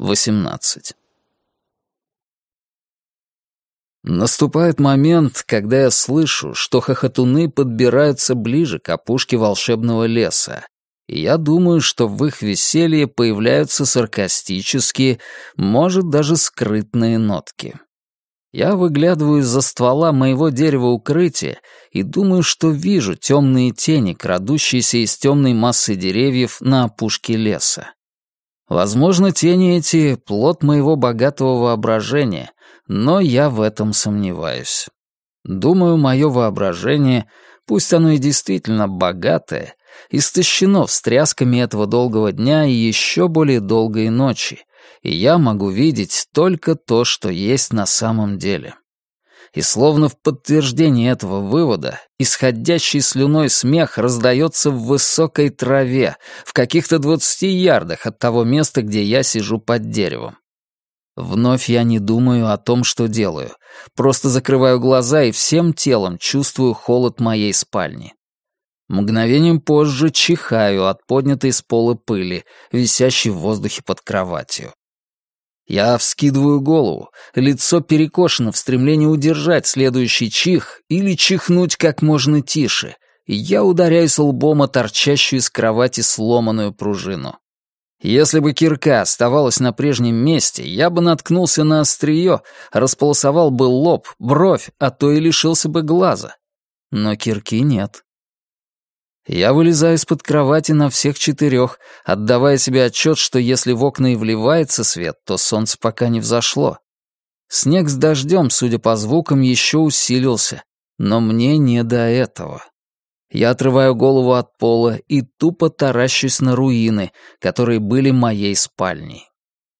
18. Наступает момент, когда я слышу, что хохотуны подбираются ближе к опушке волшебного леса, и я думаю, что в их веселье появляются саркастические, может, даже скрытные нотки. Я выглядываю из-за ствола моего дерева укрытия и думаю, что вижу темные тени, крадущиеся из темной массы деревьев на опушке леса. Возможно, тени эти — плод моего богатого воображения, но я в этом сомневаюсь. Думаю, мое воображение, пусть оно и действительно богатое, истощено встрясками этого долгого дня и еще более долгой ночи, и я могу видеть только то, что есть на самом деле и словно в подтверждение этого вывода, исходящий слюной смех раздается в высокой траве, в каких-то двадцати ярдах от того места, где я сижу под деревом. Вновь я не думаю о том, что делаю. Просто закрываю глаза и всем телом чувствую холод моей спальни. Мгновением позже чихаю от поднятой с пола пыли, висящей в воздухе под кроватью. Я вскидываю голову, лицо перекошено в стремлении удержать следующий чих или чихнуть как можно тише, и я ударяюсь лбом о торчащую из кровати сломанную пружину. Если бы кирка оставалась на прежнем месте, я бы наткнулся на острие, располосовал бы лоб, бровь, а то и лишился бы глаза. Но кирки нет. Я вылезаю из-под кровати на всех четырех, отдавая себе отчет, что если в окна и вливается свет, то солнце пока не взошло. Снег с дождем, судя по звукам, еще усилился, но мне не до этого. Я отрываю голову от пола и тупо таращусь на руины, которые были моей спальней.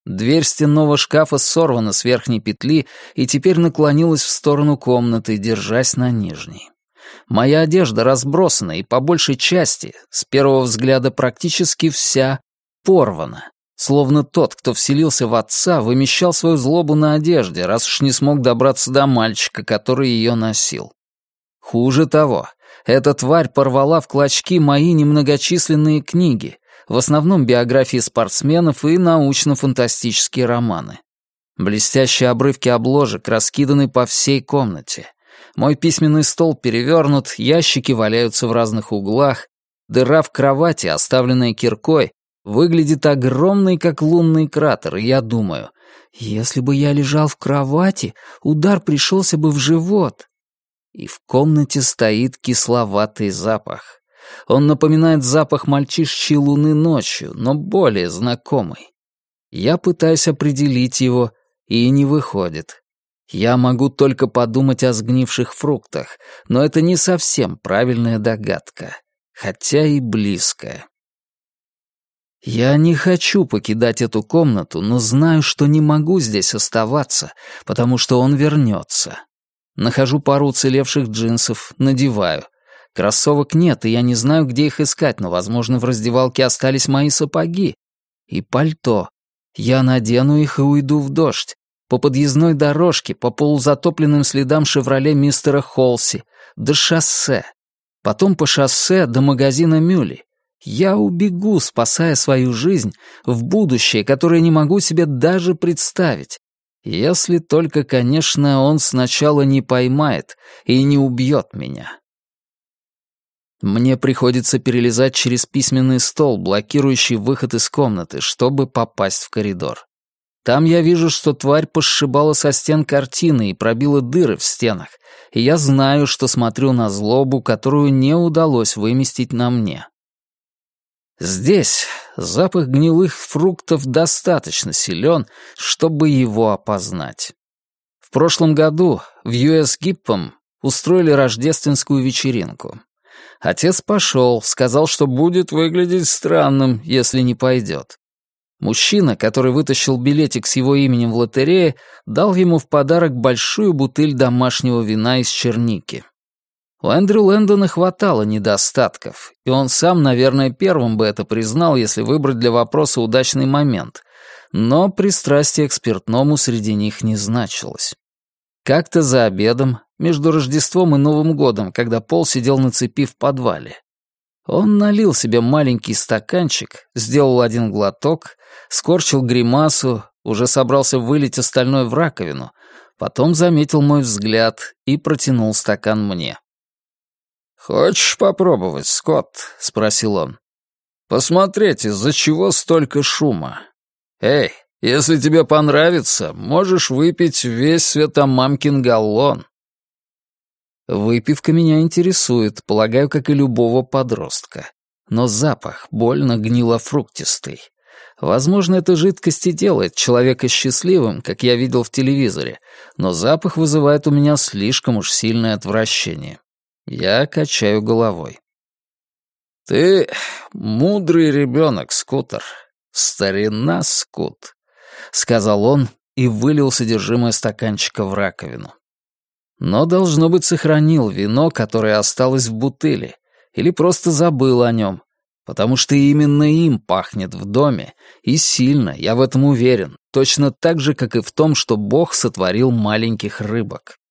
Дверь стенного шкафа сорвана с верхней петли и теперь наклонилась в сторону комнаты, держась на нижней. Моя одежда разбросана и по большей части, с первого взгляда практически вся, порвана. Словно тот, кто вселился в отца, вымещал свою злобу на одежде, раз уж не смог добраться до мальчика, который ее носил. Хуже того, эта тварь порвала в клочки мои немногочисленные книги, в основном биографии спортсменов и научно-фантастические романы. Блестящие обрывки обложек раскиданы по всей комнате. Мой письменный стол перевернут, ящики валяются в разных углах, дыра в кровати, оставленная киркой, выглядит огромной, как лунный кратер, и я думаю, если бы я лежал в кровати, удар пришелся бы в живот. И в комнате стоит кисловатый запах. Он напоминает запах мальчишечьей луны ночью, но более знакомый. Я пытаюсь определить его, и не выходит. Я могу только подумать о сгнивших фруктах, но это не совсем правильная догадка, хотя и близкая. Я не хочу покидать эту комнату, но знаю, что не могу здесь оставаться, потому что он вернется. Нахожу пару уцелевших джинсов, надеваю. Кроссовок нет, и я не знаю, где их искать, но, возможно, в раздевалке остались мои сапоги. И пальто. Я надену их и уйду в дождь по подъездной дорожке, по полузатопленным следам «Шевроле» мистера Холси, до шоссе. Потом по шоссе до магазина Мюли. Я убегу, спасая свою жизнь, в будущее, которое не могу себе даже представить. Если только, конечно, он сначала не поймает и не убьет меня. Мне приходится перелезать через письменный стол, блокирующий выход из комнаты, чтобы попасть в коридор. Там я вижу, что тварь пошибала со стен картины и пробила дыры в стенах, и я знаю, что смотрю на злобу, которую не удалось выместить на мне. Здесь запах гнилых фруктов достаточно силен, чтобы его опознать. В прошлом году в US Гиппом устроили рождественскую вечеринку. Отец пошел, сказал, что будет выглядеть странным, если не пойдет. Мужчина, который вытащил билетик с его именем в лотерее, дал ему в подарок большую бутыль домашнего вина из черники. У Эндрю Лэндона хватало недостатков, и он сам, наверное, первым бы это признал, если выбрать для вопроса удачный момент. Но пристрастие к спиртному среди них не значилось. Как-то за обедом, между Рождеством и Новым годом, когда Пол сидел на цепи в подвале, он налил себе маленький стаканчик, сделал один глоток, скорчил гримасу, уже собрался вылить остальное в раковину, потом заметил мой взгляд и протянул стакан мне. «Хочешь попробовать, Скотт?» — спросил он. «Посмотреть, из-за чего столько шума. Эй, если тебе понравится, можешь выпить весь светомамкин галлон». Выпивка меня интересует, полагаю, как и любого подростка. Но запах больно гнило-фруктистый. Возможно, эта жидкость и делает человека счастливым, как я видел в телевизоре, но запах вызывает у меня слишком уж сильное отвращение. Я качаю головой. «Ты мудрый ребенок, Скутер. Старина Скут», — сказал он и вылил содержимое стаканчика в раковину. Но, должно быть, сохранил вино, которое осталось в бутыли, или просто забыл о нем, потому что именно им пахнет в доме, и сильно, я в этом уверен, точно так же, как и в том, что Бог сотворил маленьких рыбок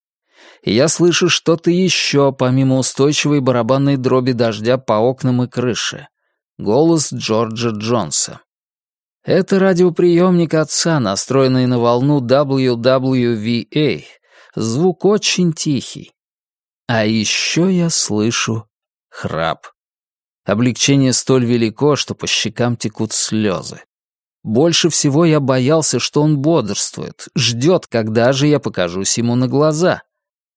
и я слышу что-то еще, помимо устойчивой барабанной дроби дождя по окнам и крыше. Голос Джорджа Джонса. Это радиоприемник отца, настроенный на волну WWVA. Звук очень тихий. А еще я слышу храп. Облегчение столь велико, что по щекам текут слезы. Больше всего я боялся, что он бодрствует, ждет, когда же я покажусь ему на глаза.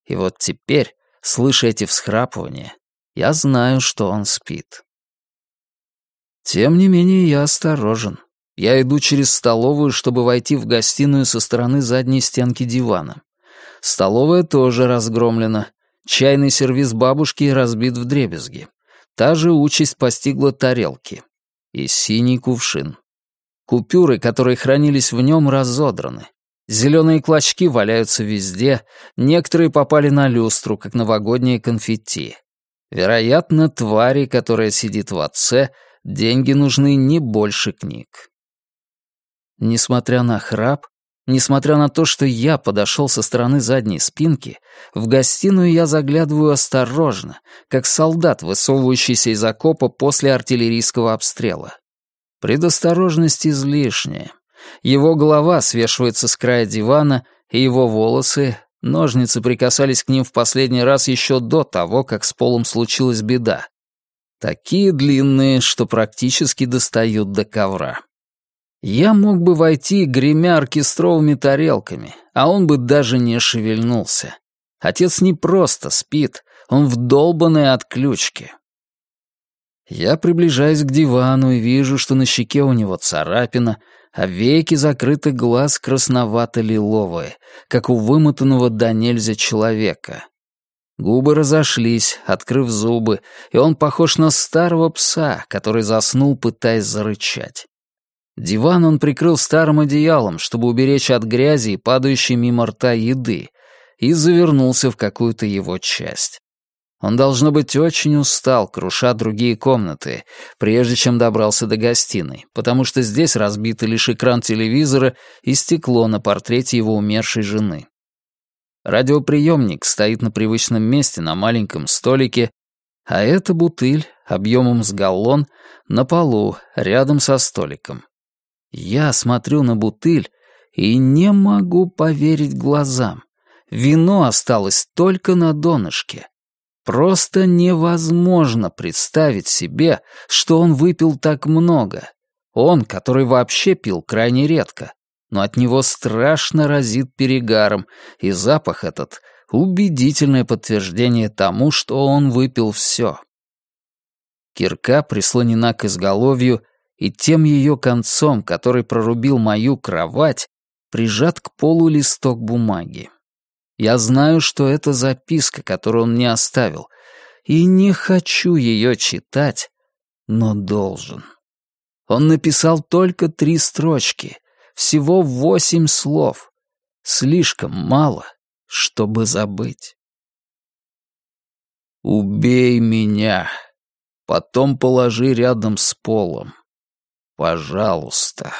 И вот теперь, слыша эти всхрапывания, я знаю, что он спит. Тем не менее, я осторожен. Я иду через столовую, чтобы войти в гостиную со стороны задней стенки дивана. Столовая тоже разгромлена. Чайный сервиз бабушки разбит в дребезги. Та же участь постигла тарелки. И синий кувшин. Купюры, которые хранились в нем, разодраны. Зеленые клочки валяются везде, некоторые попали на люстру, как новогодние конфетти. Вероятно, твари, которая сидит в отце, деньги нужны не больше книг. Несмотря на храп, несмотря на то, что я подошел со стороны задней спинки, в гостиную я заглядываю осторожно, как солдат, высовывающийся из окопа после артиллерийского обстрела. Предосторожность излишняя. Его голова свешивается с края дивана, и его волосы, ножницы прикасались к ним в последний раз еще до того, как с полом случилась беда. Такие длинные, что практически достают до ковра. Я мог бы войти, гремя оркестровыми тарелками, а он бы даже не шевельнулся. Отец не просто спит, он в долбанной отключке. Я приближаюсь к дивану и вижу, что на щеке у него царапина, а веки закрыты глаз красновато-лиловые, как у вымотанного до нельзя человека. Губы разошлись, открыв зубы, и он похож на старого пса, который заснул, пытаясь зарычать. Диван он прикрыл старым одеялом, чтобы уберечь от грязи и падающей мимо рта еды, и завернулся в какую-то его часть. Он, должно быть, очень устал, круша другие комнаты, прежде чем добрался до гостиной, потому что здесь разбиты лишь экран телевизора и стекло на портрете его умершей жены. Радиоприемник стоит на привычном месте на маленьком столике, а эта бутыль, объемом с галлон, на полу, рядом со столиком. Я смотрю на бутыль и не могу поверить глазам. Вино осталось только на донышке. Просто невозможно представить себе, что он выпил так много. Он, который вообще пил крайне редко, но от него страшно разит перегаром, и запах этот — убедительное подтверждение тому, что он выпил все. Кирка прислонена к изголовью, и тем ее концом, который прорубил мою кровать, прижат к полу листок бумаги. Я знаю, что это записка, которую он мне оставил, и не хочу ее читать, но должен. Он написал только три строчки, всего восемь слов. Слишком мало, чтобы забыть. «Убей меня, потом положи рядом с полом. Пожалуйста».